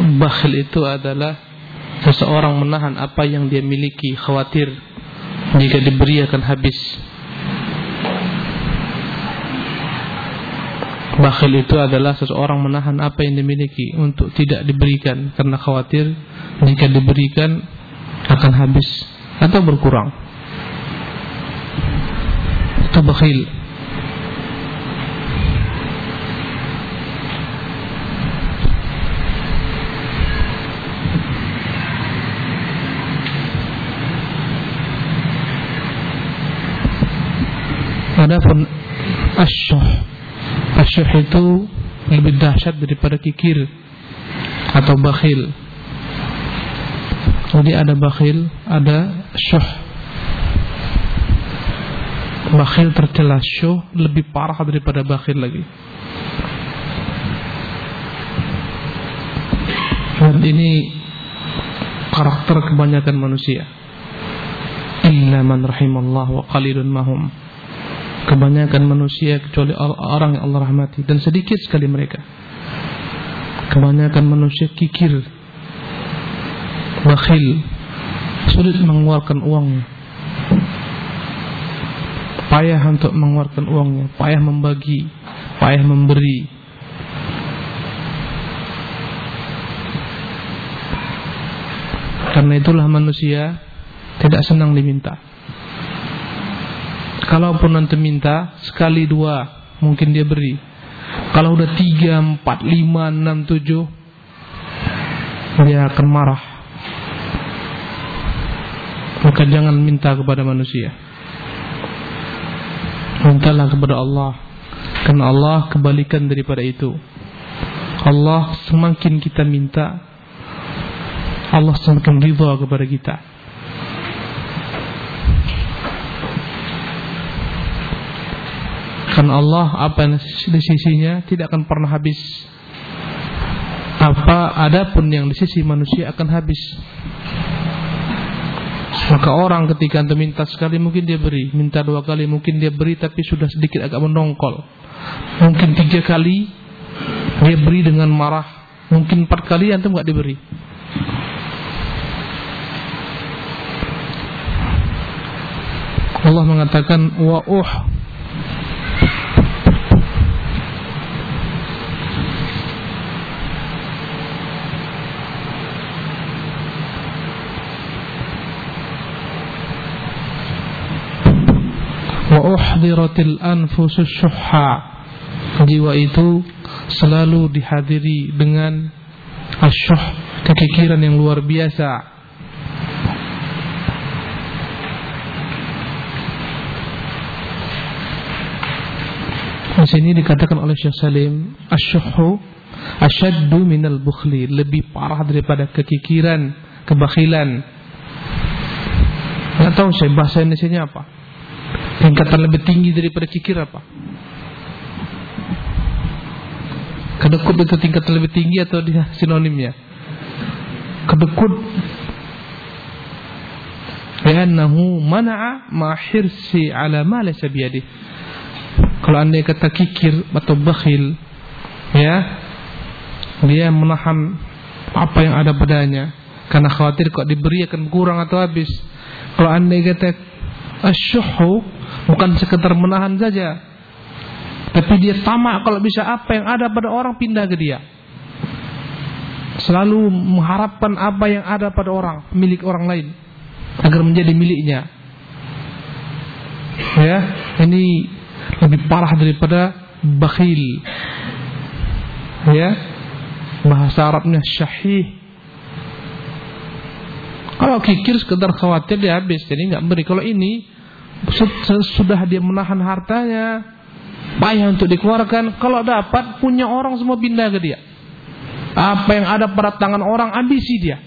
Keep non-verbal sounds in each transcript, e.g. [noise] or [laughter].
bakhil itu adalah seseorang menahan apa yang dia miliki khawatir jika diberi akan habis Bakhil itu adalah seseorang menahan apa yang dimiliki untuk tidak diberikan karena khawatir jika diberikan akan habis atau berkurang. Itu bakhil. Adapun asyuh Asyuh itu lebih dahsyat daripada kikir atau bakhil. Jadi ada bakhil, ada syuh. Bakhil tercela syuh lebih parah daripada bakhil lagi. Dan ini karakter kebanyakan manusia. Illa man rahimallah wa qalilun mahum kebanyakan manusia kecuali orang yang Allah rahmati dan sedikit sekali mereka. Kebanyakan manusia kikir bakhil sulit mengeluarkan uangnya payah untuk mengeluarkan uangnya payah membagi payah memberi. Karena itulah manusia tidak senang diminta Kalaupun nanti minta sekali dua mungkin dia beri. Kalau udah tiga, empat, lima, enam, tujuh, dia akan marah. Maka jangan minta kepada manusia. Mintalah kepada Allah. Karena Allah kebalikan daripada itu. Allah semakin kita minta, Allah semakin ridha kepada kita. Allah apa yang di sisinya tidak akan pernah habis. Apa adapun yang di sisi manusia akan habis. Maka orang ketika anda minta sekali mungkin dia beri, minta dua kali mungkin dia beri tapi sudah sedikit agak mendongkol. Mungkin tiga kali dia beri dengan marah, mungkin empat kali antum nggak diberi. Allah mengatakan wa uh wa uhdiratil anfusus syuhha jiwa itu selalu dihadiri dengan asyuh kekikiran yang luar biasa. Di sini dikatakan oleh Syekh Salim, asyuhu asyaddu minal bukhli, lebih parah daripada kekikiran, kebakhilan. Enggak tahu saya bahasa Indonesia apa tingkatan lebih tinggi daripada kikir apa? Kedekut itu tingkatan lebih tinggi atau dia sinonimnya? Kedekut Liannahu mana'a ma hirsi ala ma laysa biyadih. Kalau anda kata kikir atau bakhil, ya, dia menahan apa yang ada padanya karena khawatir kok diberi akan kurang atau habis. Kalau anda kata asyuhu bukan sekedar menahan saja. Tapi dia tamak kalau bisa apa yang ada pada orang pindah ke dia. Selalu mengharapkan apa yang ada pada orang milik orang lain agar menjadi miliknya. Ya ini lebih parah daripada bakhil. Ya bahasa Arabnya syahih kalau kikir sekedar khawatir dia habis jadi nggak beri. Kalau ini sudah dia menahan hartanya payah untuk dikeluarkan kalau dapat punya orang semua pindah ke dia. Apa yang ada pada tangan orang ambisi dia.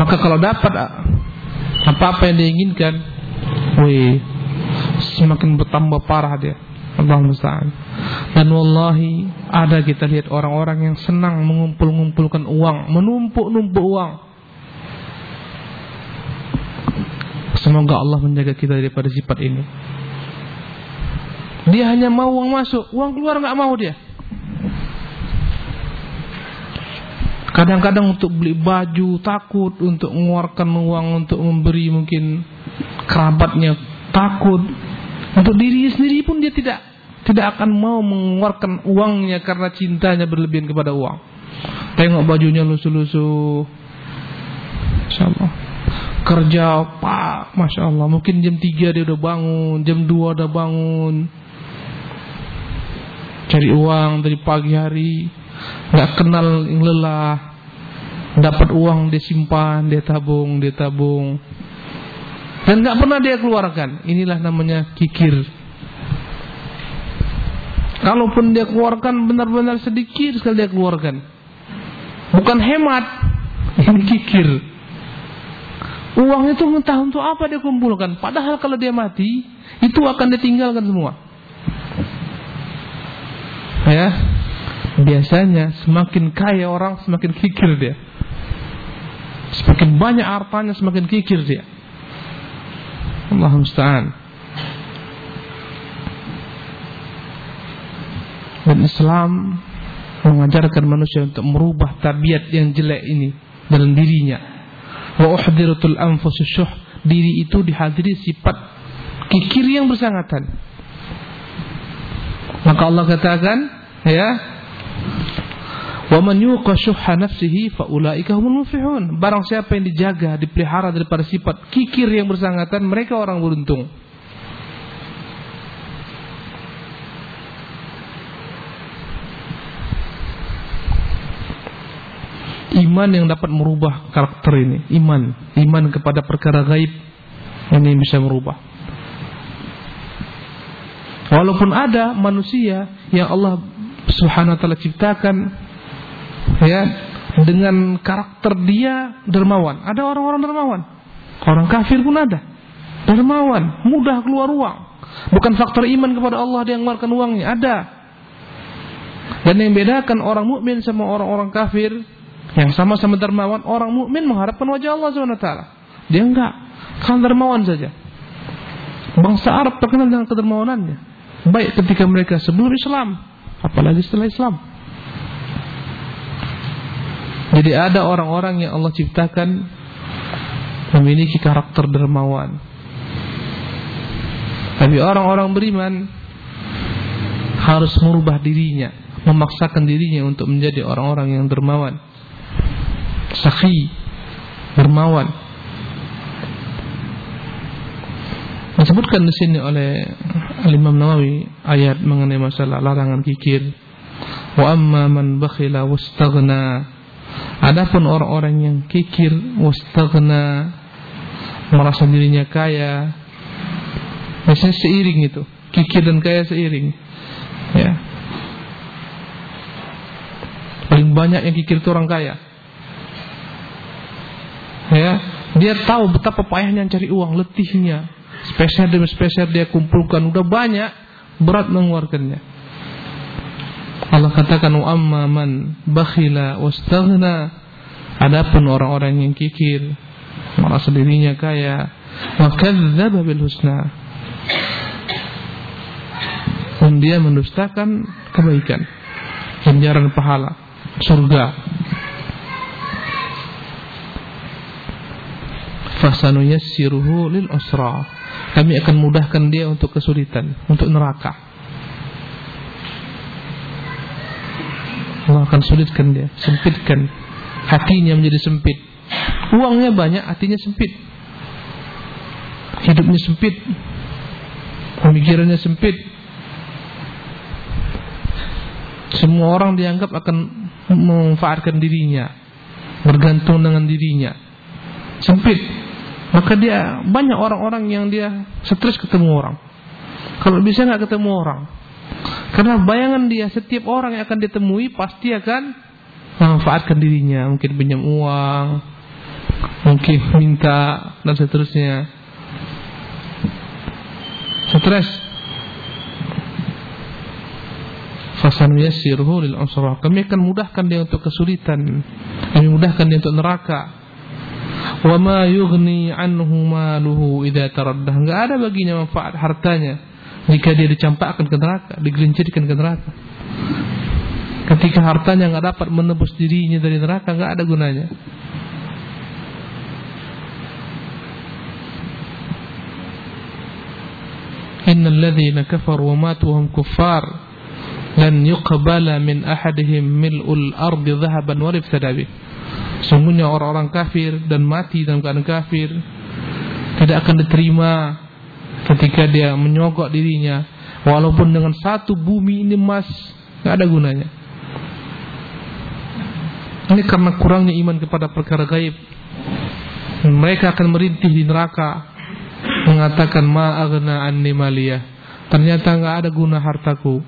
Maka kalau dapat apa-apa yang diinginkan wih semakin bertambah parah dia Allah musta'an. Dan wallahi ada kita lihat orang-orang yang senang mengumpul-ngumpulkan uang, menumpuk-numpuk uang. Semoga Allah menjaga kita daripada sifat ini. Dia hanya mau uang masuk, uang keluar nggak mau dia. Kadang-kadang untuk beli baju takut, untuk mengeluarkan uang untuk memberi mungkin kerabatnya takut. Untuk diri sendiri pun dia tidak tidak akan mau mengeluarkan uangnya karena cintanya berlebihan kepada uang. Tengok bajunya lusuh-lusuh. Masya. Kerja pak, Masya Allah. Mungkin jam 3 dia udah bangun, jam 2 udah bangun. Cari uang dari pagi hari, nggak kenal yang lelah. Dapat uang dia simpan, dia tabung, dia tabung. Dan nggak pernah dia keluarkan. Inilah namanya kikir. Kalaupun dia keluarkan benar-benar sedikit sekali dia keluarkan. Bukan hemat, ini kikir. Uang itu entah untuk apa dia kumpulkan. Padahal kalau dia mati, itu akan ditinggalkan semua. Ya, biasanya semakin kaya orang semakin kikir dia. Semakin banyak hartanya semakin kikir dia. Allah musta'an. Dan Islam mengajarkan manusia untuk merubah tabiat yang jelek ini dalam dirinya. Wa uhdiratul anfususyuh diri itu dihadiri sifat kikir yang bersangatan. Maka Allah katakan, ya, Wa man yuqa syuhha nafsihi fa ulaika humul muflihun. Barang siapa yang dijaga, dipelihara daripada sifat kikir yang bersangatan, mereka orang beruntung. Iman yang dapat merubah karakter ini. Iman. Iman kepada perkara gaib ini bisa merubah. Walaupun ada manusia yang Allah Subhanahu wa taala ciptakan ya dengan karakter dia dermawan. Ada orang-orang dermawan. Orang kafir pun ada. Dermawan. Mudah keluar uang bukan faktor iman kepada Allah dia mengeluarkan uangnya. Ada. Dan yang bedakan orang mukmin sama orang-orang kafir yang sama-sama dermawan, orang mukmin mengharapkan wajah Allah SWT. Dia enggak, kan dermawan saja. Bangsa Arab terkenal dengan kedermawanannya. Baik ketika mereka sebelum Islam, apalagi setelah Islam. Jadi ada orang-orang yang Allah ciptakan memiliki karakter dermawan. Tapi orang-orang beriman harus merubah dirinya, memaksakan dirinya untuk menjadi orang-orang yang dermawan sakhi, dermawan. Disebutkan di sini oleh Imam Nawawi ayat mengenai masalah larangan kikir. Wa amma man bakhila wastaghna. Adapun orang-orang yang kikir wastaghna merasa dirinya kaya. Biasanya seiring itu, kikir dan kaya seiring. Ya. Paling banyak yang kikir itu orang kaya ya. Dia tahu betapa payahnya cari uang letihnya. Spesial demi spesial dia kumpulkan. Udah banyak berat mengeluarkannya. Allah katakan wa amma man bakhila wastaghna adapun orang-orang yang kikir merasa dirinya kaya wa kadzdzaba bil husna. Dan dia mendustakan kebaikan ganjaran pahala surga fasanuyassiruhu lil usra. Kami akan mudahkan dia untuk kesulitan, untuk neraka. Allah akan sulitkan dia, sempitkan hatinya menjadi sempit. Uangnya banyak, hatinya sempit. Hidupnya sempit. Pemikirannya sempit. Semua orang dianggap akan memanfaatkan dirinya, bergantung dengan dirinya. Sempit maka dia banyak orang-orang yang dia stres ketemu orang. Kalau bisa nggak ketemu orang, karena bayangan dia setiap orang yang akan ditemui pasti akan memanfaatkan dirinya, mungkin pinjam uang, mungkin minta dan seterusnya. Stres. Fasan yassiruhu lil. Kami akan mudahkan dia untuk kesulitan. Kami mudahkan dia untuk neraka Wa ma yughni anhu maluhu idza taraddah. Enggak ada baginya manfaat hartanya jika dia dicampakkan ke neraka, digelincirkan ke neraka. Ketika hartanya nggak dapat menebus dirinya dari neraka, nggak ada gunanya. Innal ladzina kafaru wa matu hum kuffar lan yuqbala min ahadihim mil'ul ardi dhahaban wa riftada Sungguhnya orang-orang kafir dan mati dalam keadaan kafir tidak akan diterima ketika dia menyogok dirinya walaupun dengan satu bumi ini emas nggak ada gunanya ini karena kurangnya iman kepada perkara gaib. Mereka akan merintih di neraka mengatakan ma'aghna anni maliyah. Ternyata enggak ada guna hartaku.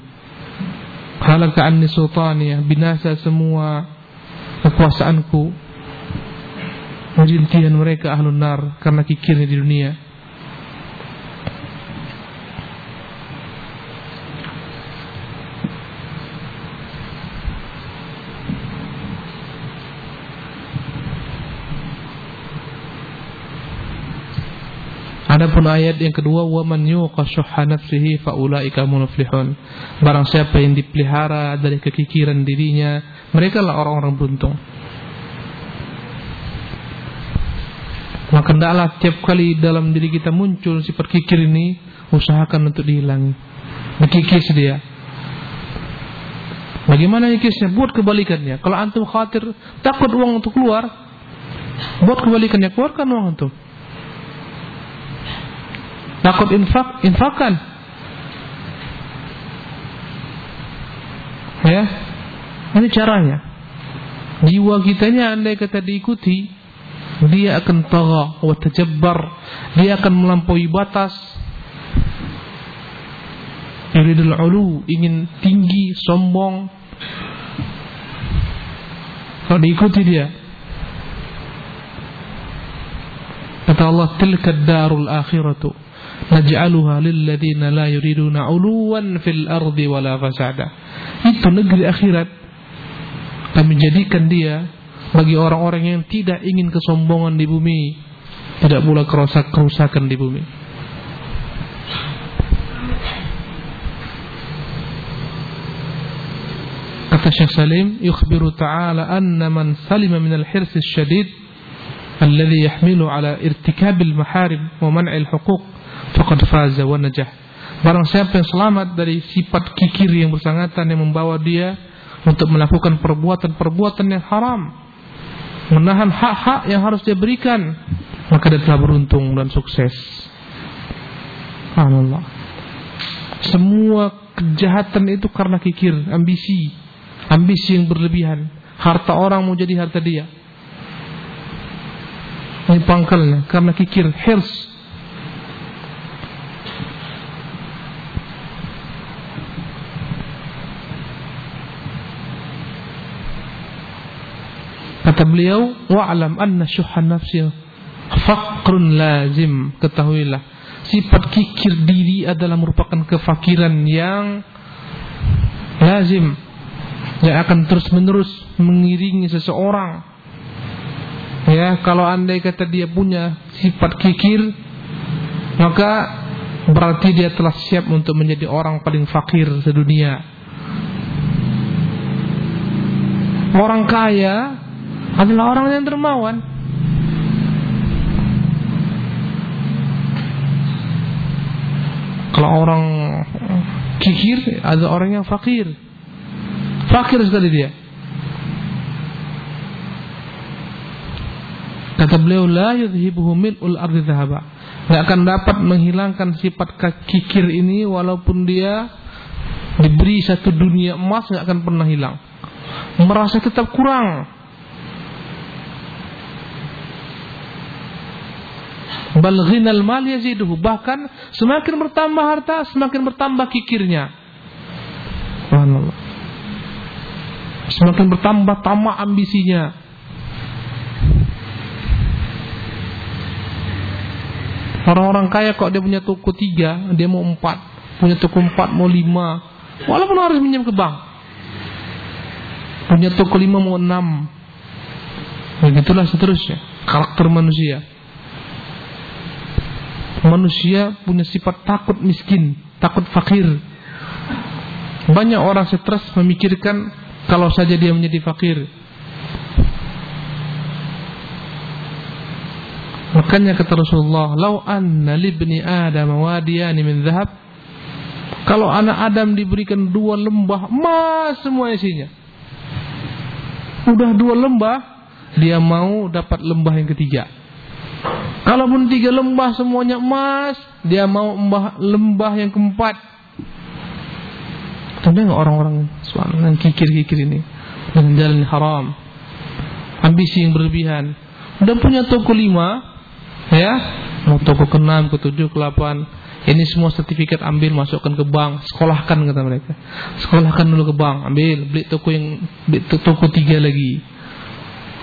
Halaka anni sultaniyah, binasa semua kekuasaanku. Rintihan mereka ahlun nar karena kikirnya di dunia. Adapun ayat yang kedua wa man yuqa syuhha nafsihi faulaika muflihun. Barang siapa yang dipelihara dari kekikiran dirinya, mereka lah orang-orang beruntung. Maka hendaklah tiap kali dalam diri kita muncul sifat kikir ini, usahakan untuk dihilangi. Berkikis dia. Bagaimana kikisnya? Buat kebalikannya. Kalau antum khawatir takut uang untuk keluar, buat kebalikannya, keluarkan uang antum. Takut infak, infakan. Ya. Ini caranya. Jiwa kitanya andai kata diikuti, dia akan tagha wa tajabbar, dia akan melampaui batas. Yuridul ulu, ingin tinggi, sombong. Kalau diikuti dia. Kata Allah, tilka darul akhiratu naj'aluha lilladzina la yuriduna 'uluwan fil ardi wala fasada. Itu negeri akhirat. Kami jadikan dia bagi orang-orang yang tidak ingin kesombongan di bumi, tidak pula kerusak kerusakan di bumi. Kata Syekh Salim, yukhbiru ta'ala anna man salima min al-hirs syadid alladhi yahmilu ala irtikabil maharim wa man'il huquq faqad faza wa najah. Barang siapa yang selamat dari sifat kikir yang bersangatan yang membawa dia untuk melakukan perbuatan-perbuatan yang haram, menahan hak-hak yang harus dia berikan, maka dia telah beruntung dan sukses. Allah. Semua kejahatan itu karena kikir, ambisi, ambisi yang berlebihan. Harta orang mau jadi harta dia. Ini pangkalnya karena kikir, hirs, Kata beliau, wa'lam anna syuhhan nafsi faqrun lazim. Ketahuilah, sifat kikir diri adalah merupakan kefakiran yang lazim yang akan terus-menerus mengiringi seseorang. Ya, kalau andai kata dia punya sifat kikir, maka berarti dia telah siap untuk menjadi orang paling fakir sedunia. Orang kaya adalah orang yang dermawan. Kalau orang kikir ada orang yang fakir. Fakir sekali dia. Kata beliau la yudhibuhu mil'ul ardi dhahaba. Enggak akan dapat menghilangkan sifat kikir ini walaupun dia diberi satu dunia emas enggak akan pernah hilang. Merasa tetap kurang Bal ghinal mal yaziduhu. Bahkan semakin bertambah harta, semakin bertambah kikirnya. Semakin bertambah tamak ambisinya. Orang-orang kaya kok dia punya toko tiga, dia mau empat. Punya toko empat, mau lima. Walaupun harus minjem ke bank. Punya toko lima mau enam. Begitulah seterusnya. karakter manusia. Manusia punya sifat takut miskin, takut fakir. Banyak orang stres memikirkan kalau saja dia menjadi fakir. Makanya kata Rasulullah, "Lau anna libni Adam wadiyani min dhahab" Kalau anak Adam diberikan dua lembah emas semua isinya. Udah dua lembah, dia mau dapat lembah yang ketiga. Kalaupun tiga lembah semuanya emas, dia mau lembah, lembah yang keempat. Nggak orang-orang yang kikir-kikir ini dengan jalan haram, ambisi yang berlebihan. Udah punya toko lima, ya, mau toko ke enam, ke tujuh, ke delapan. Ini semua sertifikat ambil masukkan ke bank, sekolahkan kata mereka. Sekolahkan dulu ke bank, ambil beli toko yang beli toko tiga lagi.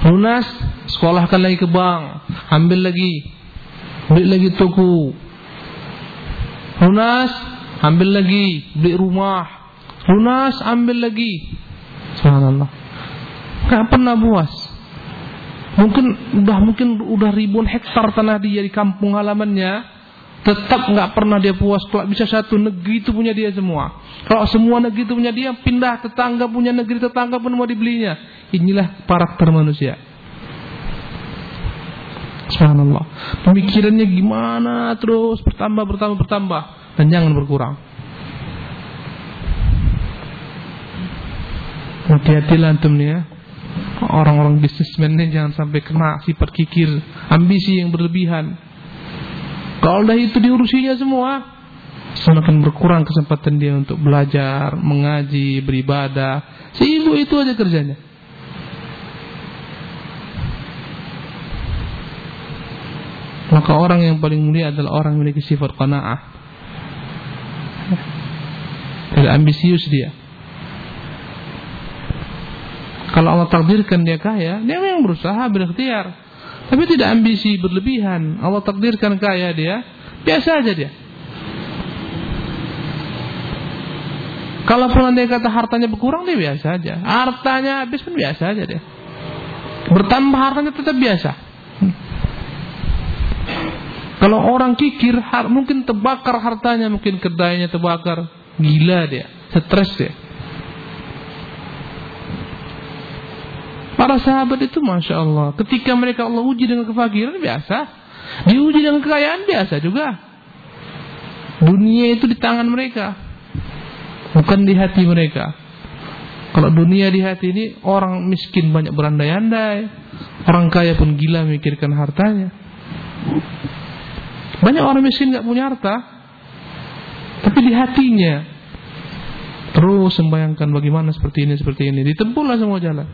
Lunas, sekolahkan lagi ke bank, ambil lagi, beli lagi toko. Lunas, ambil lagi, beli rumah. Lunas, ambil lagi. Subhanallah. Gak pernah puas. Mungkin udah mungkin udah ribuan hektar tanah dia di kampung halamannya, tetap nggak pernah dia puas kalau bisa satu negeri itu punya dia semua. Kalau semua negeri itu punya dia, pindah tetangga punya negeri tetangga pun mau dibelinya. Inilah karakter manusia. Subhanallah. Pemikirannya gimana terus bertambah bertambah bertambah dan jangan berkurang. Hati-hatilah antum nih ya. Orang-orang bisnismen ini jangan sampai kena sifat kikir, ambisi yang berlebihan. Kalau dah itu diurusinya semua, semakin berkurang kesempatan dia untuk belajar, mengaji, beribadah. Si ibu itu aja kerjanya. Maka orang yang paling mulia adalah orang yang memiliki sifat qanaah. Tidak ambisius dia. Kalau Allah takdirkan dia kaya, dia memang berusaha berikhtiar. Tapi tidak ambisi berlebihan. Allah takdirkan kaya dia, biasa aja dia. Kalaupun nanti kata hartanya berkurang dia biasa aja. Hartanya habis pun biasa aja dia. Bertambah hartanya tetap biasa. Kalau orang kikir, mungkin terbakar hartanya, mungkin kedainya terbakar. Gila dia, stres dia. Para sahabat itu Masya Allah Ketika mereka Allah uji dengan kefakiran Biasa. Diuji dengan kekayaan biasa juga. Dunia itu di tangan mereka Bukan di hati mereka. Kalau dunia di hati ini Orang miskin banyak berandai-andai. Orang kaya pun gila memikirkan hartanya banyak orang miskin nggak punya harta, tapi di hatinya terus membayangkan bagaimana seperti ini seperti ini. Ditempuhlah semua jalan.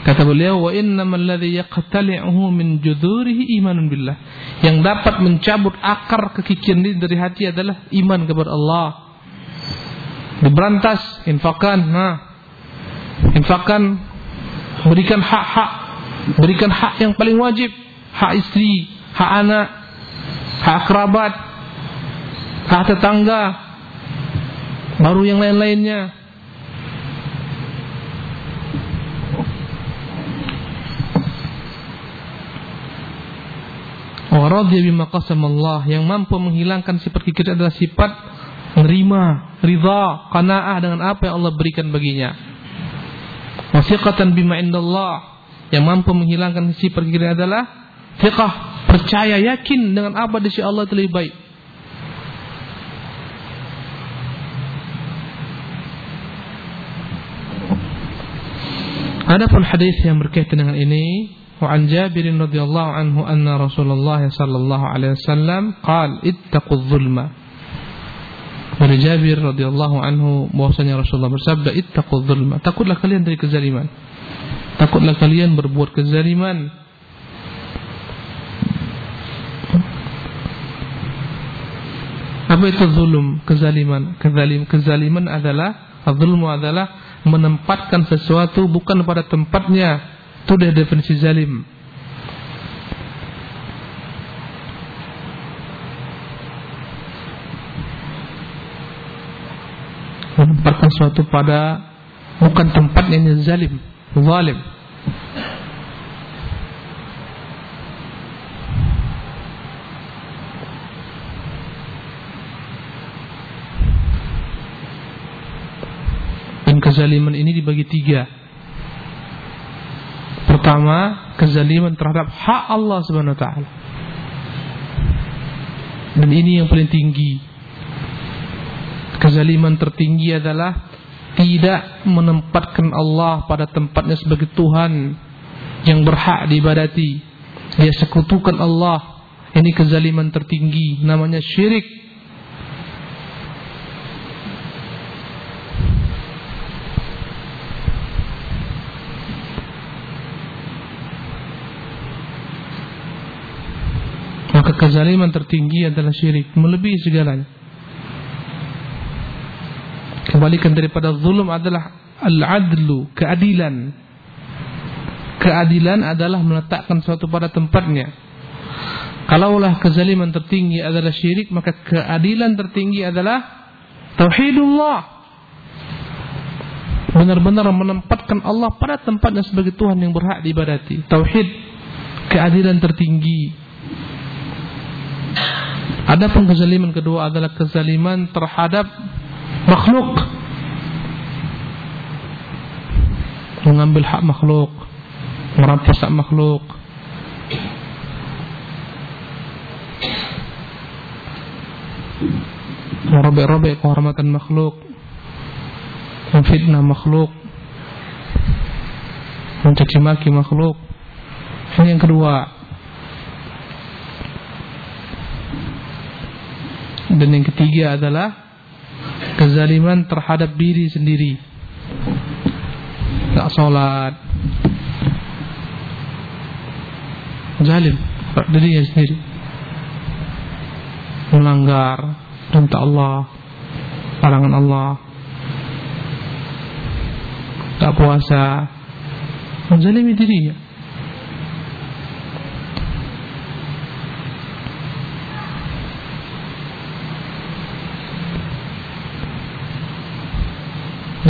Kata beliau, wa innamal yaqtali'uhu min judurihi imanun billah. Yang dapat mencabut akar kekikiran dari hati adalah iman kepada Allah. Diberantas, infakan, nah. Infakan berikan hak-hak Berikan hak yang paling wajib, hak istri, hak anak, hak kerabat, hak tetangga, baru yang lain-lainnya. Waradhiya bima Allah yang mampu menghilangkan sifat kikir adalah sifat menerima, ridha, qanaah dengan apa yang Allah berikan baginya. Wasiqatan bima indallah yang mampu menghilangkan sisi perkiraan adalah fiqah, percaya yakin dengan apa di sisi Allah itu lebih baik. Adapun hadis yang berkaitan dengan ini, wa an Jabir radhiyallahu anhu anna Rasulullah sallallahu alaihi wasallam qala ittaqudz zulma. Dari Jabir radhiyallahu anhu bahwasanya Rasulullah bersabda ittaqudz zulma, takutlah kalian dari kezaliman. Takutlah kalian berbuat kezaliman Apa itu zulum? Kezaliman. Kezalim, kezaliman adalah zulmu adalah menempatkan sesuatu bukan pada tempatnya. Itu dia definisi zalim. Menempatkan sesuatu pada bukan tempatnya zalim. Zalim. Dan kezaliman ini dibagi tiga. Pertama, kezaliman terhadap hak Allah Subhanahu wa taala. Dan ini yang paling tinggi. Kezaliman tertinggi adalah tidak menempatkan Allah pada tempatnya sebagai Tuhan yang berhak diibadati. Dia sekutukan Allah. Ini kezaliman tertinggi, namanya syirik. Maka kezaliman tertinggi adalah syirik, melebihi segalanya. Kebalikan daripada zulum adalah al-adlu, keadilan. Keadilan adalah meletakkan sesuatu pada tempatnya. Kalaulah kezaliman tertinggi adalah syirik, maka keadilan tertinggi adalah tauhidullah. Benar-benar menempatkan Allah pada tempatnya sebagai Tuhan yang berhak diibadati. Tauhid, keadilan tertinggi. Adapun kezaliman kedua adalah kezaliman terhadap makhluk. Mengambil hak makhluk, merampas hak makhluk. Merobek-robek kehormatan makhluk. Memfitnah makhluk. Mencaci maki makhluk. Ini yang kedua. Dan yang ketiga adalah kezaliman terhadap diri sendiri. Tak sholat. Zalim dirinya sendiri. Melanggar perintah Allah, larangan Allah. Tak puasa. Menzalimi dirinya.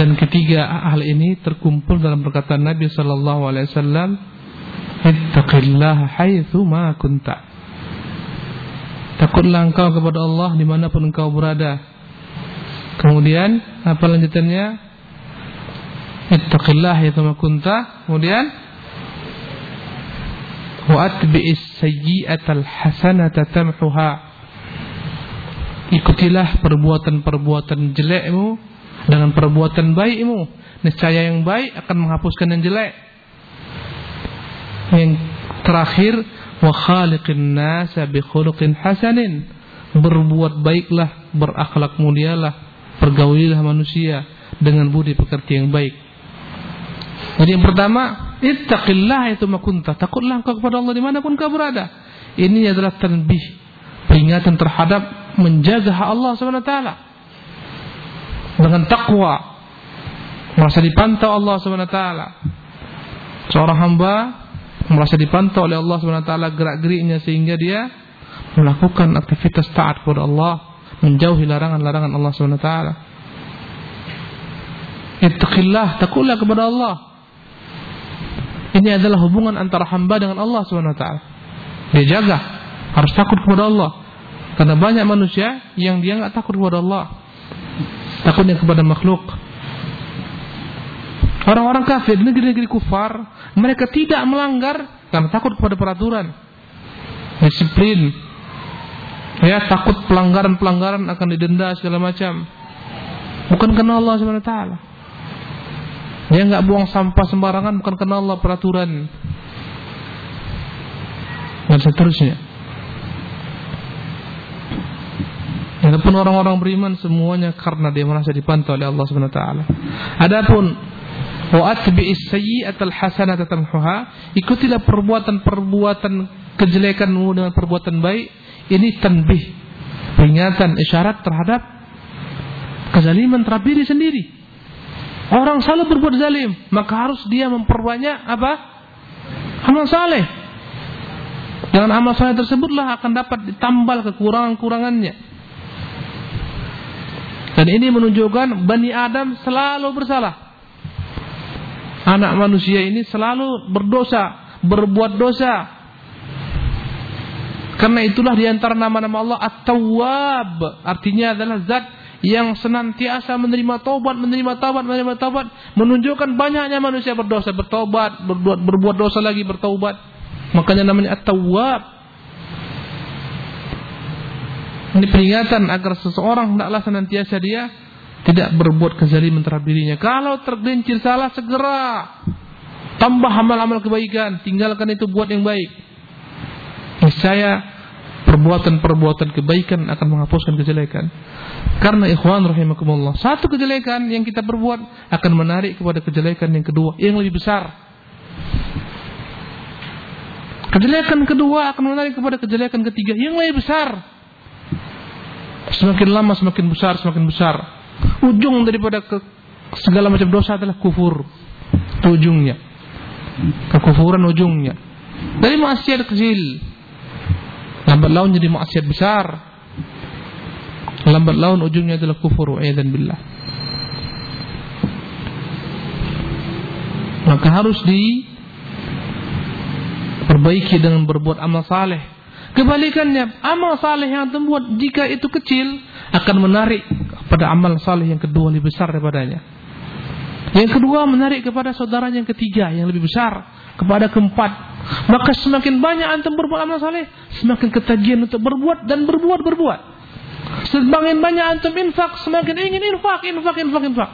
Dan ketiga hal ini terkumpul dalam perkataan Nabi sallallahu alaihi wasallam, "Ittaqillaha haitsu kunta." Takutlah engkau kepada Allah di mana pun engkau berada. Kemudian apa lanjutannya? Ittaqillaha haitsu kunta. Kemudian wa atbi'is sayyi'atal hasanata tamhuha. Ikutilah perbuatan-perbuatan jelekmu dengan perbuatan baikmu niscaya yang baik akan menghapuskan yang jelek. Yang terakhir wa khaliqin nasa bi khuluqin hasanin. Berbuat baiklah berakhlak mulialah pergaulilah manusia dengan budi pekerti yang baik. Jadi yang pertama ittaqillah itu makunta takutlah engkau kepada Allah di mana pun kau berada. Ini adalah tanbih peringatan terhadap menjaga hak Allah Subhanahu wa taala dengan takwa merasa dipantau Allah Subhanahu wa taala. Seorang hamba merasa dipantau oleh Allah Subhanahu wa taala gerak-geriknya sehingga dia melakukan aktivitas taat kepada Allah, menjauhi larangan-larangan Allah Subhanahu wa taala. Ittaqillah, takutlah kepada Allah. Ini adalah hubungan antara hamba dengan Allah Subhanahu wa taala. Dia jaga, harus takut kepada Allah. Karena banyak manusia yang dia nggak takut kepada Allah takutnya kepada makhluk. Orang-orang kafir negeri-negeri kufar, mereka tidak melanggar karena takut kepada peraturan, disiplin. Ya, takut pelanggaran-pelanggaran akan didenda segala macam. Bukan karena Allah Subhanahu. Dia nggak buang sampah sembarangan bukan karena Allah peraturan. Dan seterusnya. Adapun orang-orang beriman semuanya karena dia merasa dipantau oleh Allah Subhanahu wa taala. Adapun wa atbi'is sayyi'atal hasanata tamhuha, ikutilah perbuatan-perbuatan kejelekanmu dengan perbuatan baik. Ini tanbih, peringatan, isyarat terhadap kezaliman terhadap diri sendiri. Orang selalu berbuat zalim, maka harus dia memperbanyak apa? Amal saleh. Dengan amal saleh tersebutlah akan dapat ditambal kekurangan-kurangannya. Dan ini menunjukkan Bani Adam selalu bersalah. Anak manusia ini selalu berdosa, berbuat dosa. Karena itulah di antara nama-nama Allah At-Tawwab. Artinya adalah zat yang senantiasa menerima taubat, menerima taubat, menerima taubat, menunjukkan banyaknya manusia berdosa, bertobat, berbuat berbuat dosa lagi bertaubat. Makanya namanya At-Tawwab. Ini peringatan agar seseorang hendaklah senantiasa dia tidak berbuat kezaliman terhadap dirinya. Kalau tergelincir salah segera tambah amal-amal kebaikan, tinggalkan itu buat yang baik. Niscaya perbuatan-perbuatan kebaikan akan menghapuskan kejelekan. Karena ikhwan rahimakumullah, satu kejelekan yang kita perbuat akan menarik kepada kejelekan yang kedua yang lebih besar. Kejelekan kedua akan menarik kepada kejelekan ketiga yang lebih besar. Semakin lama semakin besar, semakin besar. Ujung daripada ke, segala macam dosa adalah kufur. Ujungnya. Kekufuran ujungnya. Dari maksiat kecil. Lambat laun jadi maksiat besar. Lambat laun ujungnya adalah kufur. dan billah. Maka harus diperbaiki dengan berbuat amal saleh Kebalikannya, amal saleh yang antum buat jika itu kecil akan menarik pada amal saleh yang kedua lebih besar daripadanya. Yang kedua menarik kepada saudara yang ketiga yang lebih besar, kepada keempat. Maka semakin banyak antum berbuat amal saleh, semakin ketagihan untuk berbuat dan berbuat berbuat. Semakin banyak antum infak, semakin ingin infak, infak, infak, infak.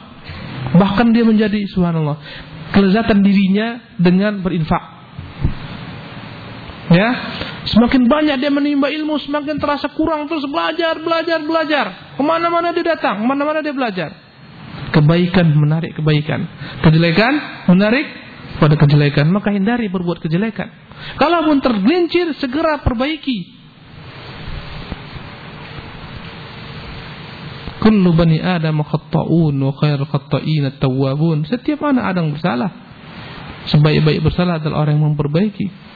Bahkan dia menjadi subhanallah kelezatan dirinya dengan berinfak. Ya, semakin banyak dia menimba ilmu, semakin terasa kurang terus belajar, belajar, belajar. Ke mana-mana dia datang, ke mana-mana dia belajar. Kebaikan menarik kebaikan, kejelekan menarik pada kejelekan. Maka hindari berbuat kejelekan. Kalaupun tergelincir, segera perbaiki. Kullu bani Adam khatta'un wa khair khatta'in at-tawwabun. Setiap anak Adam bersalah. Sebaik-baik bersalah adalah orang yang memperbaiki.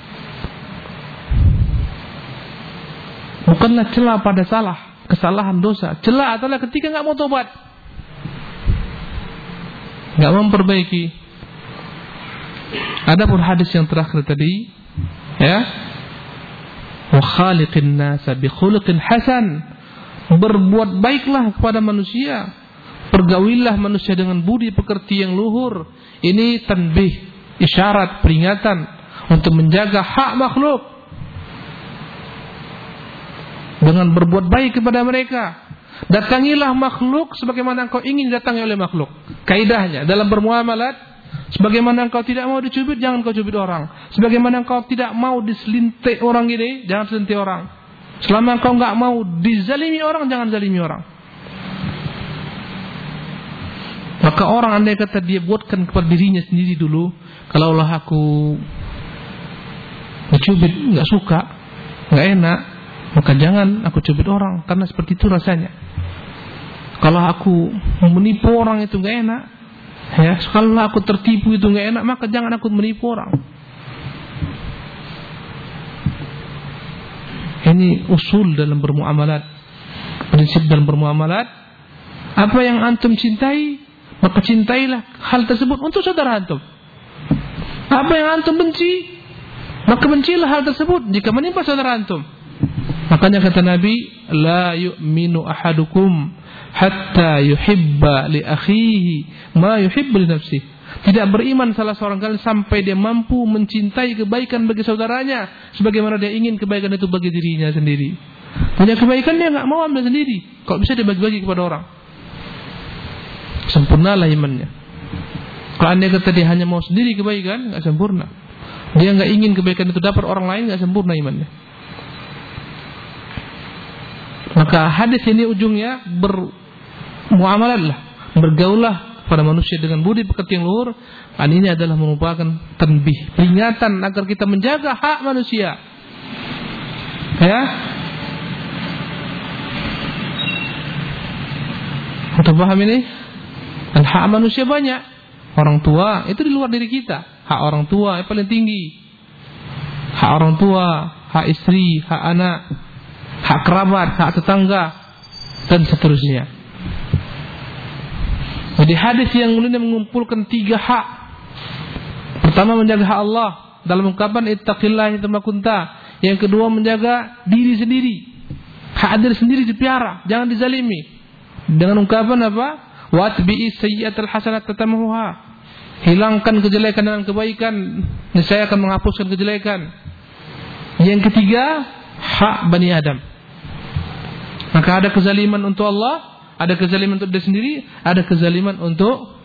Bukanlah celah pada salah, kesalahan dosa. Celah adalah ketika nggak mau tobat, nggak memperbaiki. Adapun hadis yang terakhir tadi, ya, wa nasa bi hasan. Berbuat baiklah kepada manusia. Pergaulilah manusia dengan budi pekerti yang luhur. Ini tanbih, isyarat, peringatan untuk menjaga hak makhluk dengan berbuat baik kepada mereka. Datangilah makhluk sebagaimana engkau ingin datangi oleh makhluk. Kaidahnya dalam bermuamalat, sebagaimana engkau tidak mau dicubit, jangan kau cubit orang. Sebagaimana engkau tidak mau diselintik orang ini, jangan selintik orang. Selama engkau nggak mau dizalimi orang, jangan zalimi orang. Maka orang andai kata dia buatkan kepada dirinya sendiri dulu, kalaulah aku dicubit nggak suka, nggak enak, maka jangan aku cubit orang karena seperti itu rasanya. Kalau aku menipu orang itu nggak enak, ya kalau aku tertipu itu nggak enak, maka jangan aku menipu orang. Ini usul dalam bermuamalat, prinsip dalam bermuamalat. Apa yang antum cintai, maka cintailah hal tersebut untuk saudara antum. Apa yang antum benci, maka bencilah hal tersebut jika menimpa saudara antum. Makanya kata Nabi, la yu'minu ahadukum hatta yuhibba li akhihi ma yuhibbu li. Tidak beriman salah seorang kalian sampai dia mampu mencintai kebaikan bagi saudaranya sebagaimana dia ingin kebaikan itu bagi dirinya sendiri. Punya kebaikan dia nggak mau ambil sendiri. Kok bisa dia bagi-bagi kepada orang? Sempurnalah imannya. Kalau anda kata dia hanya mau sendiri kebaikan, nggak sempurna. Dia nggak ingin kebaikan itu dapat orang lain, nggak sempurna imannya. Maka hadis ini ujungnya bermuamalatlah, bergaulah pada manusia dengan budi pekerti yang luhur. Dan ini adalah merupakan tanbih, peringatan agar kita menjaga hak manusia. Ya. Kita paham ini? Dan hak manusia banyak. Orang tua itu di luar diri kita. Hak orang tua yang paling tinggi. Hak orang tua, hak istri, hak anak, hak kerabat, hak tetangga, dan seterusnya. Jadi hadis yang mulia mengumpulkan tiga hak Pertama menjaga hak Allah dalam ungkapan ittaqillah kunta. Yang kedua menjaga diri sendiri. Hak diri sendiri dipiara, jangan dizalimi. Dengan ungkapan apa? Watbi'i sayyi'atal hasanat tatamuha. Hilangkan kejelekan dengan kebaikan, saya akan menghapuskan kejelekan. Yang ketiga, hak Bani Adam. Maka ada kezaliman untuk Allah, ada kezaliman untuk diri sendiri, ada kezaliman untuk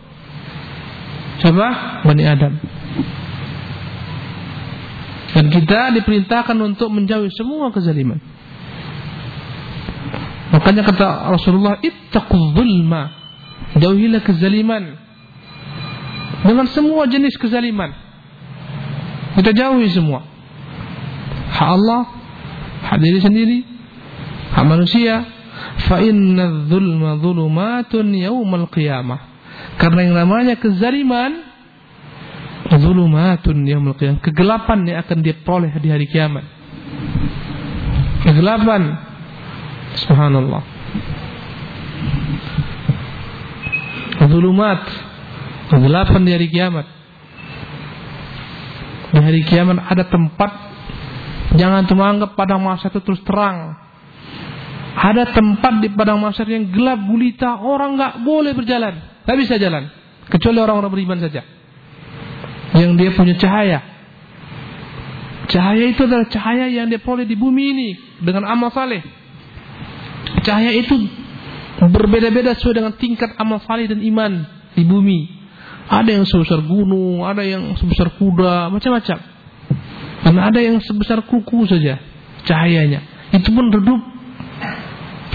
siapa? Bani Adam. Dan kita diperintahkan untuk menjauhi semua kezaliman. Makanya kata Rasulullah, "Ittaqul zulma." Jauhilah kezaliman. Dengan semua jenis kezaliman. Kita jauhi semua. Hak Allah, hak diri sendiri, manusia. Fa inna dzulma dzulumatun yaumal qiyamah. Karena yang namanya kezaliman Zulumatun yaumul qiyamah. Kegelapan yang akan dia peroleh di hari kiamat. Kegelapan. Subhanallah. Zulumat. Kegelapan di hari kiamat. Di hari kiamat ada tempat jangan cuma anggap padang mahsyar itu terus terang. Ada tempat di padang mahsyar yang gelap gulita, orang nggak boleh berjalan, nggak bisa jalan, kecuali orang-orang beriman saja yang dia punya cahaya. Cahaya itu adalah cahaya yang dia peroleh di bumi ini dengan amal saleh. Cahaya itu berbeda-beda sesuai dengan tingkat amal saleh dan iman di bumi. Ada yang sebesar gunung, ada yang sebesar kuda, macam-macam. Dan ada yang sebesar kuku saja cahayanya. Itu pun redup.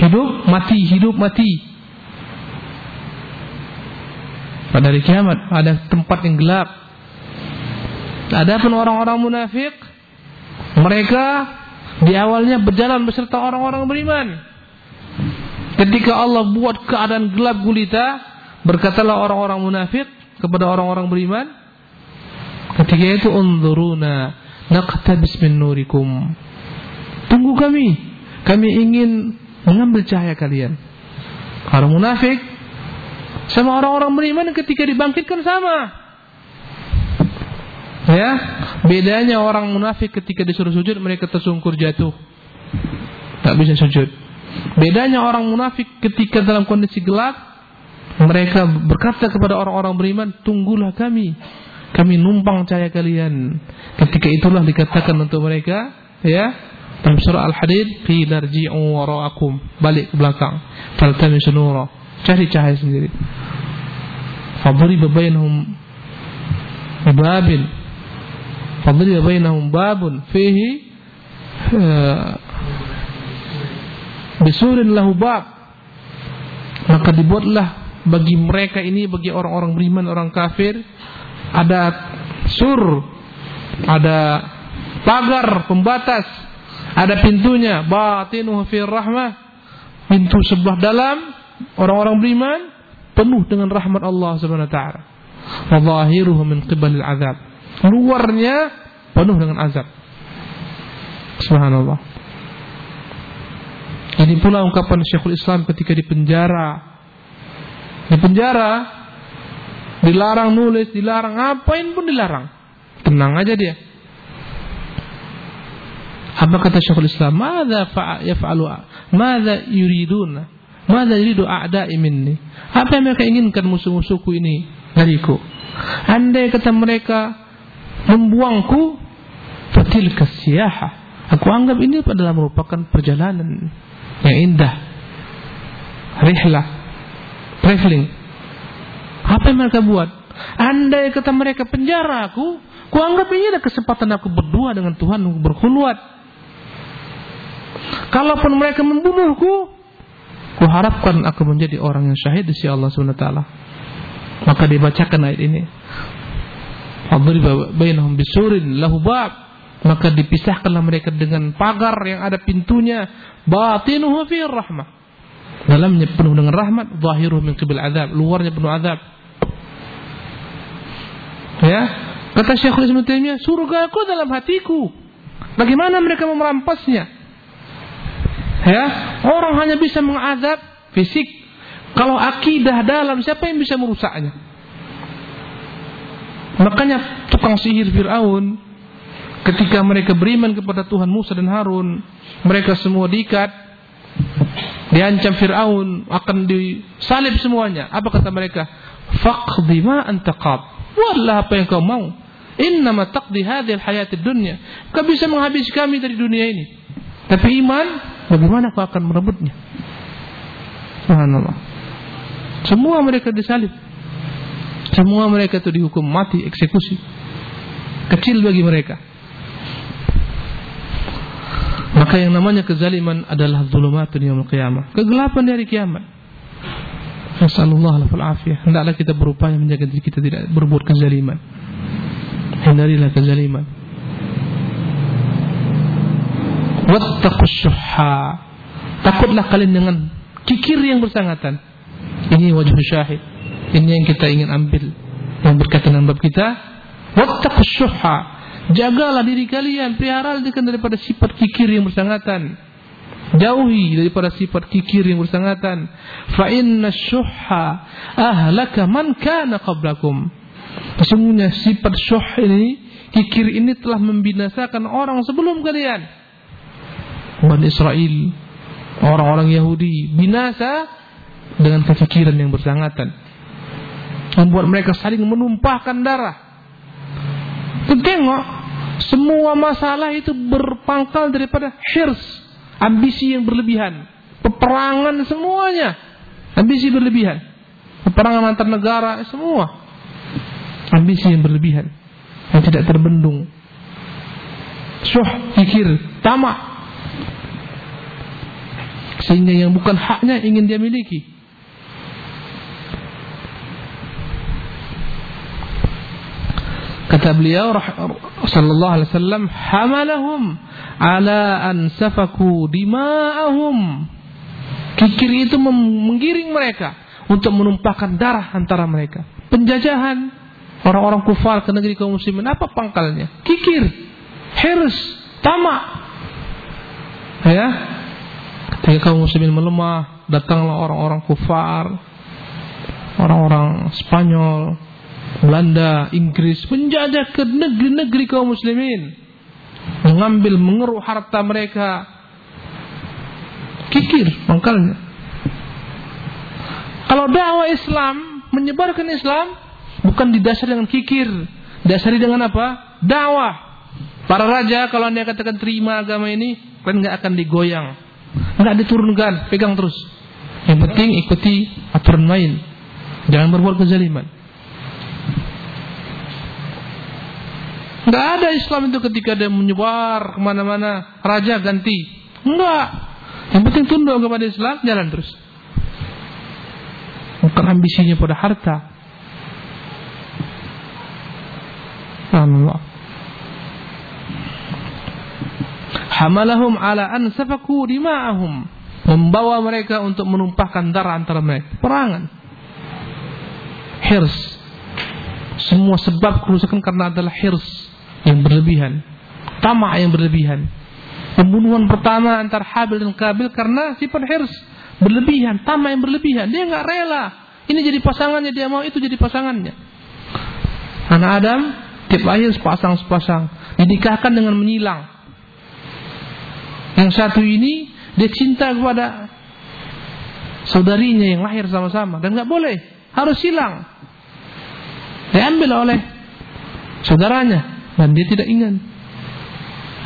Hidup, mati, hidup, mati. Pada hari kiamat ada tempat yang gelap Adapun orang-orang munafik mereka di awalnya berjalan beserta orang-orang beriman. Ketika Allah buat keadaan gelap gulita, berkatalah orang-orang munafik kepada orang-orang beriman, ketika itu unzuruna naqtabis min nurikum. Tunggu kami, kami ingin mengambil cahaya kalian. Orang munafik sama orang-orang beriman ketika dibangkitkan sama. Ya, bedanya orang munafik ketika disuruh sujud mereka tersungkur jatuh. Tak bisa sujud. Bedanya orang munafik ketika dalam kondisi gelap mereka berkata kepada orang-orang beriman, "Tunggulah kami. Kami numpang cahaya kalian." Ketika itulah dikatakan untuk mereka, ya, dalam surah Al-Hadid, "Qila rji'u wara'akum." Balik ke belakang. Faltamisu nura. Cari cahaya sendiri. Fadriba bainahum babin fadriba bainahum babun fihi bisurin lahu bab maka dibuatlah bagi mereka ini bagi orang-orang beriman orang kafir ada sur ada pagar pembatas ada pintunya batinuhu fir rahmah pintu sebelah dalam orang-orang beriman penuh dengan rahmat Allah Subhanahu wa taala wa zahiruhu min qibalil azab luarnya penuh dengan azab. Subhanallah. Ini pula ungkapan Syekhul Islam ketika di penjara. Di penjara dilarang nulis, dilarang ngapain pun dilarang. Tenang aja dia. Apa kata Syekhul Islam? Mada yaf'alu? Mada yuriduna? Mada yuridu a'da'i minni? Apa yang mereka inginkan musuh-musuhku ini dariku? Andai kata mereka membuangku fatil kasiyaha aku anggap ini adalah merupakan perjalanan yang indah rihlah traveling apa yang mereka buat andai kata mereka penjara aku ku anggap ini adalah kesempatan aku berdua dengan Tuhan berkhulwat kalaupun mereka membunuhku ku harapkan aku menjadi orang yang syahid di sisi Allah SWT maka dibacakan ayat ini. Bainahum bisurin lahu bab. Maka dipisahkanlah mereka dengan pagar yang ada pintunya. Batinuhu fi rahmah. Dalamnya penuh dengan rahmat zahiruhu min qibil azab. Luarnya penuh azab. Ya? Kata Syekhul Islam Taimiyah surgaku dalam hatiku. Bagaimana mereka mau merampasnya ya orang hanya bisa mengazab fisik kalau akidah dalam siapa yang bisa merusaknya Makanya tukang sihir Fir'aun ketika mereka beriman kepada Tuhan Musa dan Harun, mereka semua diikat, diancam Fir'aun akan disalib semuanya. Apa kata mereka? Faqdi ma antaqab. Buatlah apa yang kau mau. Innama taqdi hadhil hayatid dunya. Kau bisa menghabisi kami dari dunia ini. Tapi iman, bagaimana kau akan merebutnya? Subhanallah. Semua mereka disalib. Semua mereka itu dihukum mati, eksekusi. Kecil bagi mereka. Maka yang namanya kezaliman adalah zulumatun yaumul qiyamah. Kegelapan dari kiamat. Nasallallahu alaihi afiyah. Hendaklah kita berupaya menjaga diri kita tidak berbuat kezaliman. Hindarilah kezaliman. Wattaqus syuhha. Takutlah kalian dengan kikir yang bersangatan. Ini wajah syahid. Ini yang kita ingin ambil yang berkaitan dengan bab kita. Wattaqus syuhha. Jagalah diri kalian, pelihara daripada sifat kikir yang bersangatan. Jauhi daripada sifat kikir yang bersangatan. Fa inna syuhha ahlaka man kana qablakum. Sesungguhnya sifat syuh ini, kikir ini telah membinasakan orang sebelum kalian. Bani Israel, orang-orang Yahudi binasa dengan kekikiran yang bersangatan. Membuat mereka saling menumpahkan darah. Tengok, semua masalah itu berpangkal daripada hirs, ambisi yang berlebihan, peperangan semuanya, ambisi berlebihan, peperangan antar negara semua, ambisi yang berlebihan yang tidak terbendung, syuh, pikir, tamak, sehingga yang bukan haknya ingin dia miliki. Kata beliau sallallahu alaihi wasallam, "Hamalahum ala an safaku dima'ahum." Kikir itu menggiring mereka untuk menumpahkan darah antara mereka. Penjajahan orang-orang kufar ke negeri kaum muslimin apa pangkalnya? Kikir, hirs, tamak. Ya. Ketika kaum muslimin melemah, datanglah orang-orang kufar, orang-orang Spanyol, Belanda, Inggris menjajah ke negeri-negeri kaum muslimin. Mengambil, mengeruk harta mereka. Kikir, mangkalnya. Kalau dakwah Islam, menyebarkan Islam, bukan didasari dengan kikir. Dasari dengan apa? Dakwah. Para raja kalau anda katakan terima agama ini, kan nggak akan digoyang, nggak diturunkan, pegang terus. Yang penting ikuti aturan main, jangan berbuat kezaliman. Nggak ada Islam itu ketika dia menyebar ke mana-mana, raja ganti. Enggak. Yang penting tunduk kepada Islam, jalan terus. Bukan ambisinya pada harta. Allah. Hamalahum ala an safaku dima'ahum. Membawa mereka untuk menumpahkan darah antara mereka. Perangan. Hirs. Semua sebab kerusakan karena adalah hirs yang berlebihan, tamak yang berlebihan. Pembunuhan pertama antar Habil dan Kabil karena sifat hirs berlebihan, tamak yang berlebihan. Dia nggak rela. Ini jadi pasangannya, dia mau itu jadi pasangannya. Anak Adam tiap lahir sepasang sepasang, dinikahkan dengan menyilang. Yang satu ini dia cinta kepada saudarinya yang lahir sama-sama dan nggak boleh, harus silang. Diambil oleh saudaranya dan dia tidak ingat.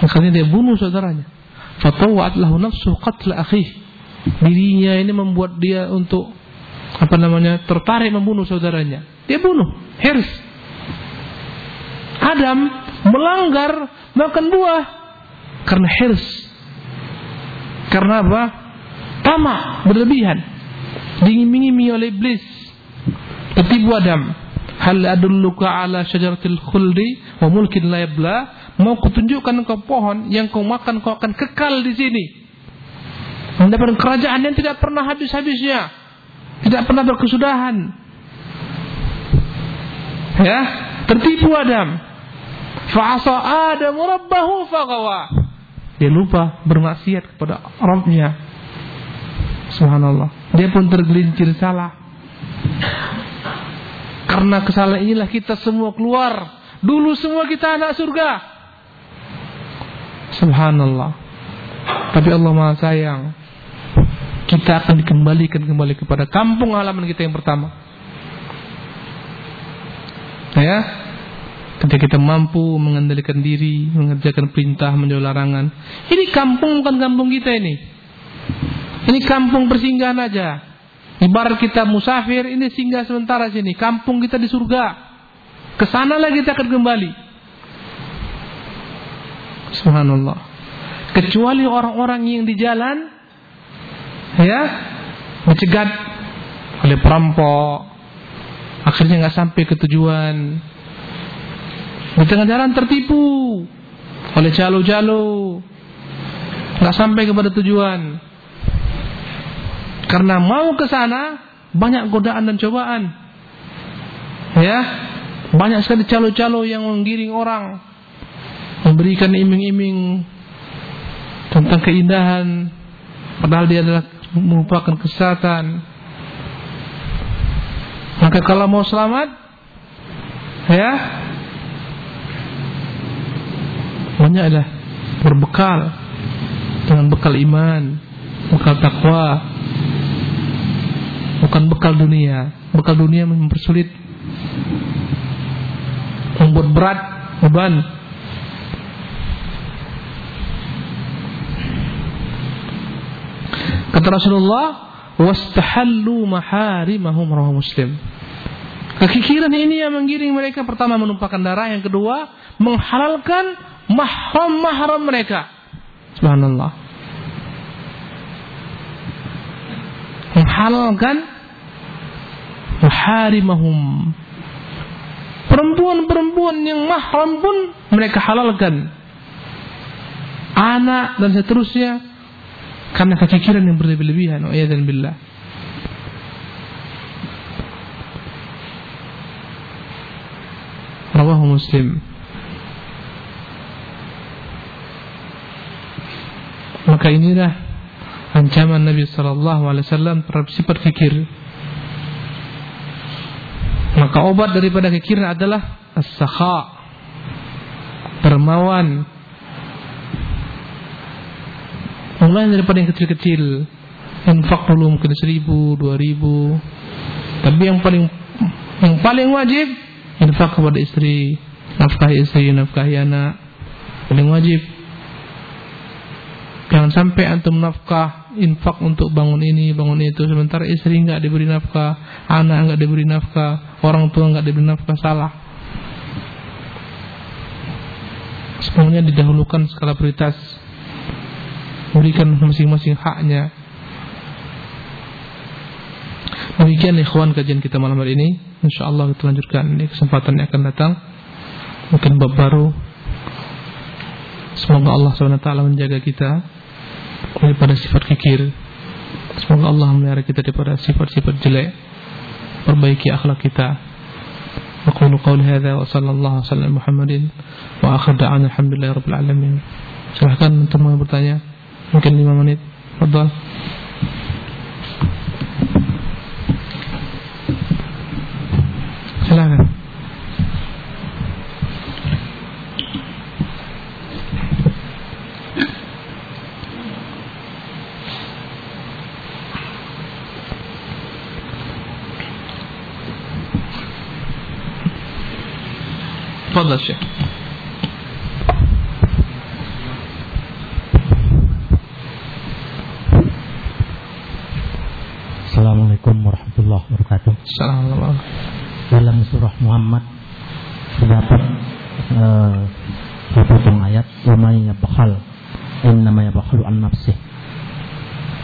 Makanya dia bunuh saudaranya. Fatawat lahu nafsu qatla akhih. Dirinya ini membuat dia untuk apa namanya tertarik membunuh saudaranya. Dia bunuh. Hirs. Adam melanggar makan buah karena hirs. Karena apa? Tamak berlebihan. Diiming-imingi oleh iblis. Ketipu Adam. Hal adulluka ala syajaratil khuldi wa mulkin la yabla? Mau kutunjukkan engkau pohon yang kau makan kau akan kekal di sini. Mendapat kerajaan yang tidak pernah habis-habisnya. Tidak pernah berkesudahan. Ya, tertipu Adam. Fa'asa Adam rabbahu fagawa. Dia lupa bermaksiat kepada Rabbnya. Subhanallah. Dia pun tergelincir salah. Karena kesalahan inilah kita semua keluar. Dulu semua kita anak surga. Subhanallah. Tapi Allah Maha sayang. Kita akan dikembalikan kembali kepada kampung halaman kita yang pertama. Ya, ketika kita mampu mengendalikan diri, mengerjakan perintah, menjauh larangan. Ini kampung bukan kampung kita ini. Ini kampung persinggahan aja. Ibarat kita musafir, ini singgah sementara sini. Kampung kita di surga. Ke sana lagi kita akan kembali. Subhanallah. Kecuali orang-orang yang di jalan, ya, dicegat oleh perampok, akhirnya nggak sampai ke tujuan. Di tengah jalan tertipu oleh calo-calo, nggak sampai kepada tujuan. Karena mau ke sana banyak godaan dan cobaan. Ya, banyak sekali calo-calo yang menggiring orang, memberikan iming-iming tentang keindahan, padahal dia adalah merupakan kesesatan. Maka kalau mau selamat, ya, banyaklah berbekal dengan bekal iman, bekal takwa, bukan bekal dunia. Bekal dunia mempersulit, membuat berat beban. Kata Rasulullah, "Wastahallu maharimahum rawa Muslim." Kekikiran ini yang menggiring mereka pertama menumpahkan darah, yang kedua menghalalkan mahram-mahram mereka. Subhanallah. menghalalkan maharimahum perempuan-perempuan yang mahram pun mereka halalkan. Anak dan seterusnya. Karena kekikiran yang berlebih-lebihan dan billah. Rawahu muslim maka inilah ancaman Nabi Sallallahu Alaihi Wasallam sifat kikir. Maka obat daripada kekiran adalah as-sakha, dermawan. Mulai daripada yang kecil-kecil, infak dulu mungkin seribu, dua ribu. Tapi yang paling yang paling wajib infak kepada istri, nafkahi istri, nafkahi anak, paling wajib. Jangan sampai antum nafkah infak untuk bangun ini, bangun itu. Sementara istri nggak diberi nafkah, anak nggak diberi nafkah, orang tua nggak diberi nafkah, salah. Semuanya didahulukan skala prioritas. Berikan masing-masing haknya. Demikian ikhwan kajian kita malam hari ini. Insya Allah kita lanjutkan ini kesempatan yang akan datang. Mungkin bab baru. Semoga Allah SWT menjaga kita daripada sifat kikir. Semoga Allah memelihara kita daripada sifat-sifat jelek. Perbaiki akhlak kita. Aku qauli hadza wa sallallahu wasallam Muhammadin wa akhir da'ana alhamdulillahi rabbil alamin. Silahkan untuk mau bertanya. Mungkin 5 menit. Fadhal. تفضل شيخ Assalamualaikum warahmatullahi wabarakatuh. Assalamualaikum. Dalam surah Muhammad terdapat uh, potong ayat namanya bakhal in namanya bakhalu an nafsi.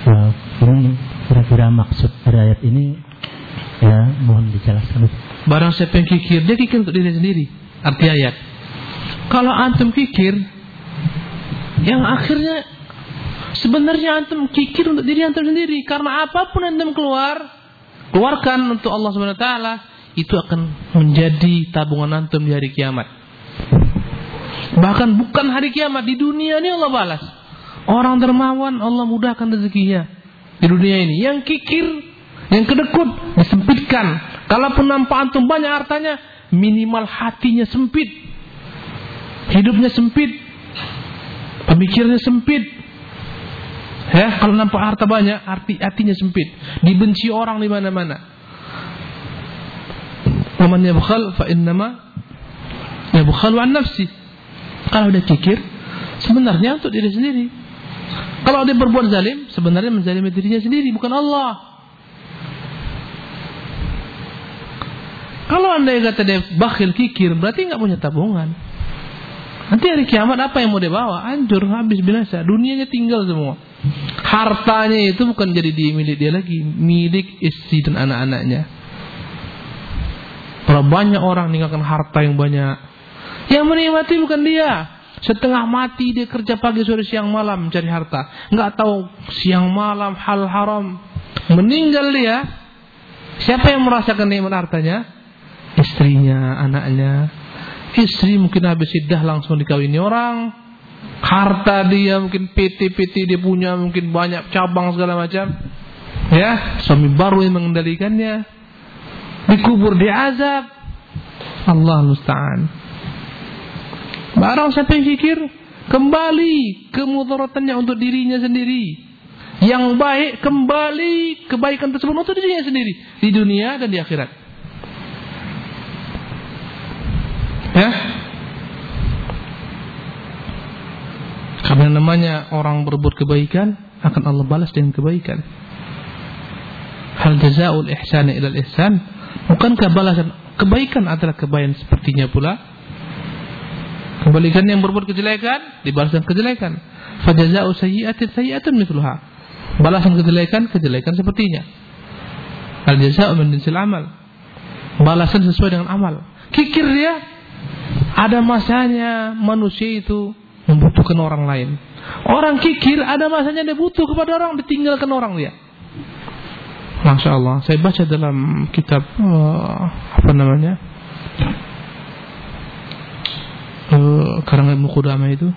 Uh, ini kira-kira maksud dari ayat ini ya mohon dijelaskan. Barang siapa yang kikir, dia kikir untuk diri sendiri arti ayat. Kalau antum kikir, yang akhirnya sebenarnya antum kikir untuk diri antum sendiri karena apa pun antum keluar, keluarkan untuk Allah Subhanahu taala, itu akan menjadi tabungan antum di hari kiamat. Bahkan bukan hari kiamat di dunia ini Allah balas. Orang dermawan Allah mudahkan rezekinya di dunia ini. Yang kikir, yang kedekut disempitkan Kalaupun nampak antum banyak hartanya, minimal hatinya sempit. Hidupnya sempit. Pemikirannya sempit. Ya, kalau nampak harta banyak, arti hatinya sempit. Dibenci orang di mana-mana. Waman yabkhal fa innama yabkhalu an nafsi. Kalau dia kikir, sebenarnya untuk diri sendiri. Kalau dia berbuat zalim, sebenarnya menzalimi dirinya sendiri, bukan Allah. Kalau anda kata dia bakhil kikir, berarti nggak punya tabungan. Nanti hari kiamat apa yang mau dia bawa? Hancur, habis binasa. Dunianya tinggal semua. Hartanya itu bukan jadi di milik dia lagi, milik istri dan anak-anaknya. Kalau banyak orang meninggalkan harta yang banyak, yang menikmati bukan dia. Setengah mati dia kerja pagi sore siang malam mencari harta. Nggak tahu siang malam hal haram. Meninggal dia. Siapa yang merasakan nikmat hartanya? Istrinya, anaknya. Istri mungkin habis iddah langsung dikawini orang. Harta dia mungkin PT-PT dia punya mungkin banyak cabang segala macam. Ya, suami baru yang mengendalikannya. Dikubur di azab. Allah musta'an. Barang siapa yang fikir kembali ke mudaratannya untuk dirinya sendiri. Yang baik kembali kebaikan tersebut untuk dirinya sendiri di dunia dan di akhirat. Ya. Karena namanya orang berbuat kebaikan akan Allah balas dengan kebaikan. Hal jazaul ihsan ila ihsan? Bukankah balasan kebaikan adalah kebaikan sepertinya pula Kembalikan yang berbuat kejelekan, dibalaskan kejelekan. Fajaza'u sayyi'atin sayyi'atun mithluha. Balasan kejelekan, kejelekan sepertinya. Al jaza'u min amal. Balasan sesuai dengan amal. Kikir dia ada masanya manusia itu membutuhkan orang lain. Orang kikir ada masanya dia butuh kepada orang, ditinggalkan orang dia. Masya Allah, saya baca dalam kitab uh, apa namanya karangan Ibnu itu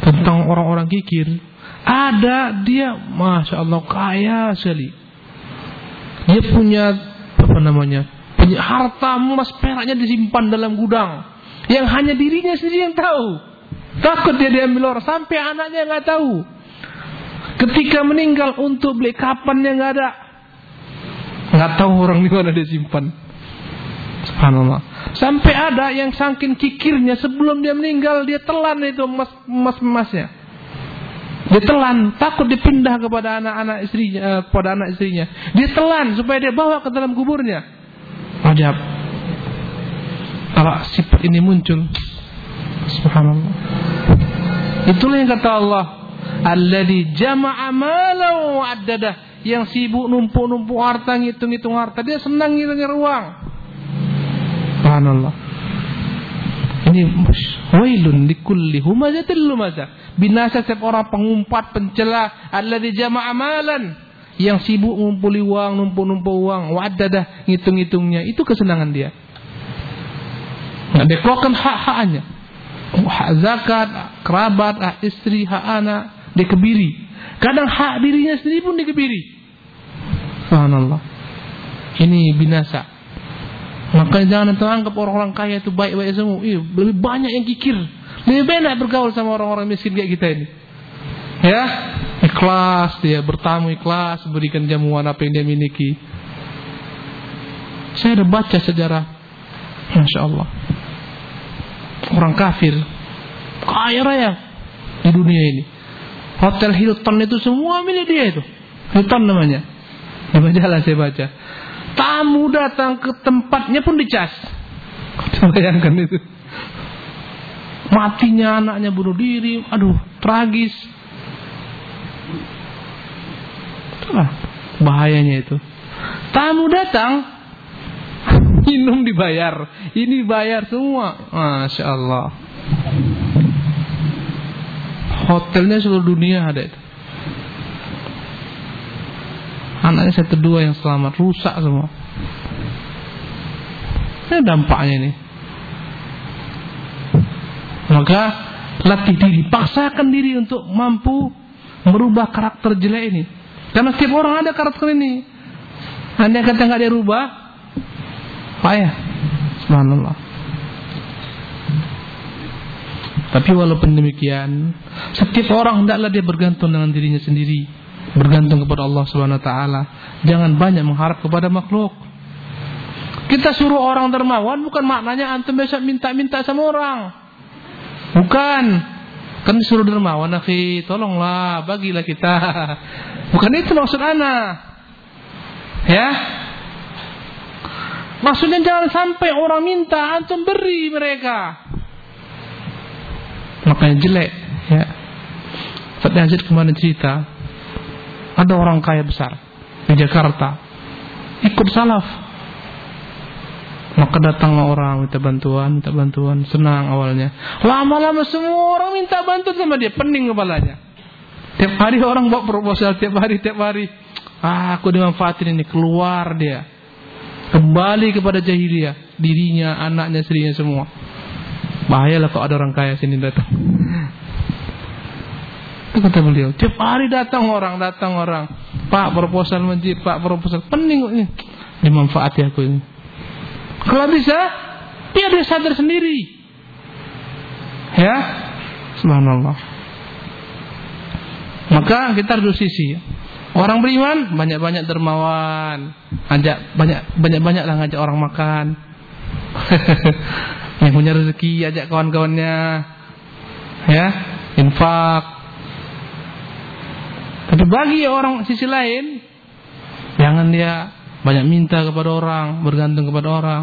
tentang orang-orang kikir ada dia masya Allah kaya sekali dia punya apa namanya punya harta emas peraknya disimpan dalam gudang. Yang hanya dirinya sendiri yang tahu. Takut dia diambil orang. Sampai anaknya nggak tahu. Ketika meninggal untuk beli kapannya nggak ada? Nggak tahu orang di mana dia simpan. Subhanallah. Sampai ada yang saking kikirnya sebelum dia meninggal dia telan itu emas emas emasnya. Dia telan, takut dipindah kepada anak-anak istrinya, eh, kepada anak istrinya. Dia telan supaya dia bawa ke dalam kuburnya. Ajab. Kalau sifat ini muncul, subhanallah. Itulah yang kata Allah, alladzi jama'a malan wa Yang sibuk numpuk-numpuk harta, ngitung-ngitung harta, dia senang ngitung uang. Subhanallah. Ini wailun likulli humazatil lumaza. Binasa setiap orang pengumpat, pencela, alladzi jama'a malan yang sibuk ngumpuli uang, numpuk-numpuk uang, wadadah ngitung-ngitungnya. Itu kesenangan dia. Nah, keluarkan hak-haknya. Hak zakat, kerabat, hak istri, hak anak, dikebiri. Kadang hak dirinya sendiri pun dikebiri. Subhanallah. Ini binasa. Maka jangan anggap orang-orang kaya itu baik-baik semua. Iya, lebih banyak yang kikir. Lebih banyak bergaul sama orang-orang miskin kayak kita ini. Ya, ikhlas dia bertamu ikhlas, berikan jamuan apa yang dia miliki. Saya ada baca sejarah, masya Allah. Orang kafir, kaya raya di dunia ini. Hotel Hilton itu semua milik dia itu. Hilton namanya. Di majalah saya baca. Tamu datang ke tempatnya pun dicas. Bayangkan itu. Matinya anaknya bunuh diri. Aduh, tragis. Itulah bahayanya itu. Tamu datang, [laughs] minum dibayar. Ini bayar semua. Masya Allah. Hotelnya seluruh dunia ada itu. Anaknya satu dua yang selamat rusak semua. Ini dampaknya ini. Maka latih diri, paksakan diri untuk mampu merubah karakter jelek ini. Karena setiap orang ada karakter ini. Anda kata nggak dia rubah, Payah. Subhanallah. Tapi walaupun demikian, setiap orang hendaklah dia bergantung dengan dirinya sendiri, bergantung kepada Allah Subhanahu wa taala. Jangan banyak mengharap kepada makhluk. Kita suruh orang dermawan bukan maknanya antum besok minta-minta sama orang. Bukan. Kan disuruh dermawan, akhi, tolonglah, bagilah kita. [laughs] Bukan itu maksud ana. Ya. Maksudnya jangan sampai orang minta antum beri mereka. Makanya jelek, ya. Fatih Hajat kemarin cerita, ada orang kaya besar di Jakarta ikut salaf maka datanglah orang minta bantuan, minta bantuan, senang awalnya. Lama-lama semua orang minta bantuan sama dia, pening kepalanya. Tiap hari orang bawa proposal, tiap hari, tiap hari. Ah, aku dimanfaatin ini, keluar dia. Kembali kepada jahiliyah, dirinya, anaknya, istrinya semua. Bahayalah kalau ada orang kaya sini datang. Itu kata beliau. Tiap hari datang orang, datang orang. Pak proposal masjid, Pak proposal. Pening ini. Dimanfaati aku ini. Kalau bisa, biar dia sadar sendiri. Ya, subhanallah. Maka kita harus sisi. Orang beriman banyak-banyak dermawan, ajak banyak banyak-banyaklah ngajak orang makan. [laughs] Yang punya rezeki ajak kawan-kawannya. Ya, infak. Tapi bagi orang sisi lain, jangan dia banyak minta kepada orang, bergantung kepada orang,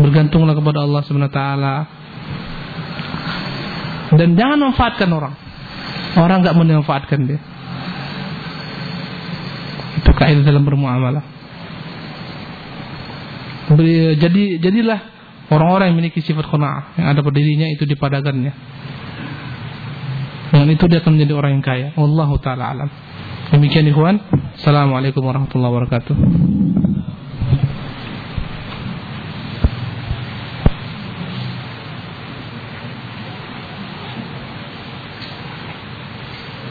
bergantunglah kepada Allah Subhanahu taala. Dan jangan manfaatkan orang. Orang enggak memanfaatkan dia. Itu kaidah dalam bermuamalah. Jadi jadilah orang-orang yang memiliki sifat qanaah yang ada pada dirinya itu dipadakannya. Dengan itu dia akan menjadi orang yang kaya. Wallahu taala alam. Demikian ikhwan. Assalamualaikum warahmatullahi wabarakatuh.